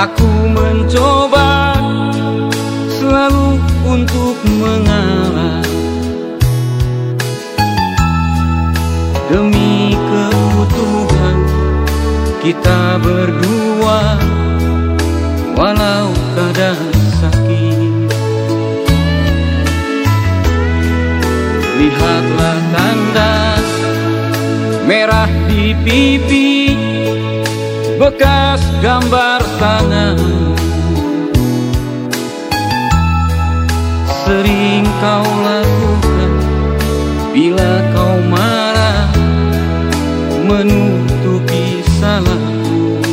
Aku mencoba selalu untuk mengalah. Demi keutuhan kita berdua Walau kadang sakit. Lihatlah tanda merah di pipi Bekas gambar tangan Sering kau lakukan Bila kau marah Menutupi salahku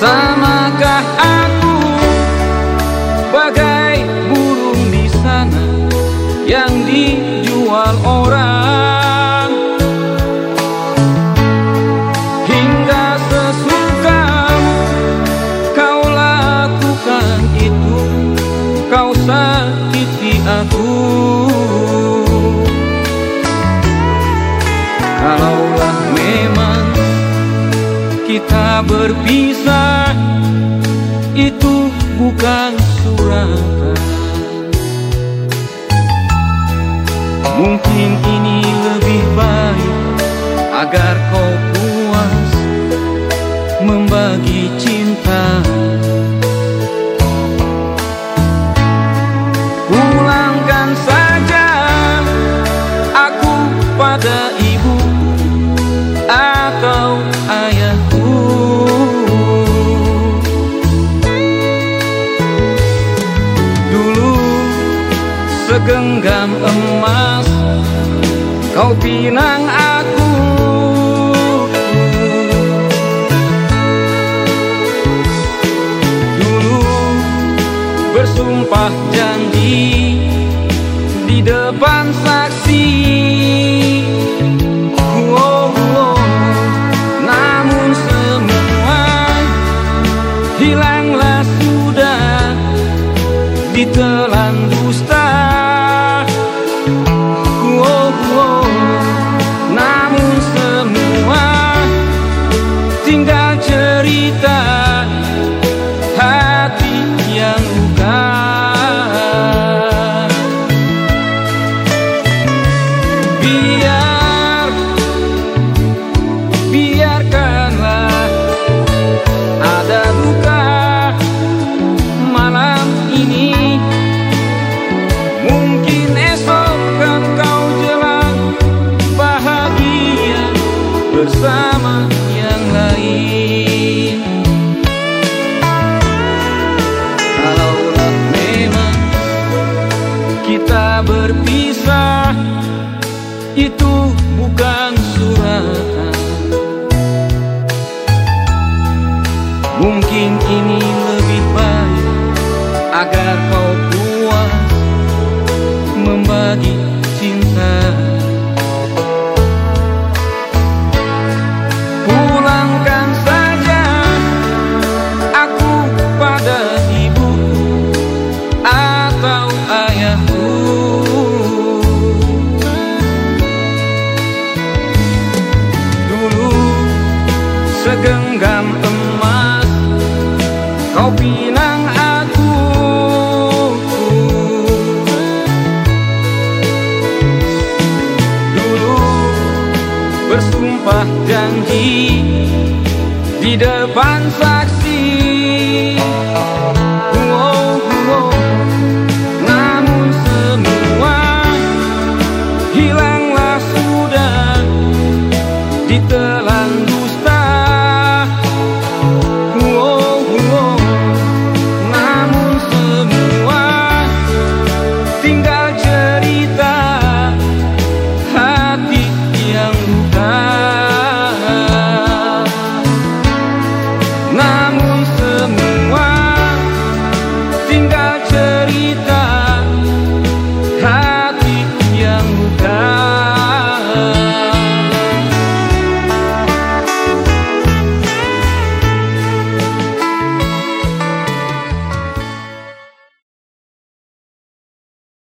Samakah aku sakiti aku. Kalaulah memang kita berpisah Itu bukan suratan. Mungkin ini lebih baik Agar Kau pinang aku Dulu bersumpah janji Di depan saksi. Namun semua hilanglah sudah ditelan Itu bukan suratan Mungkin ini lebih baik Agar kau puas membagi cinta segenggam emas. Kau pinang aku. Dulu bersumpah janji Di depan saya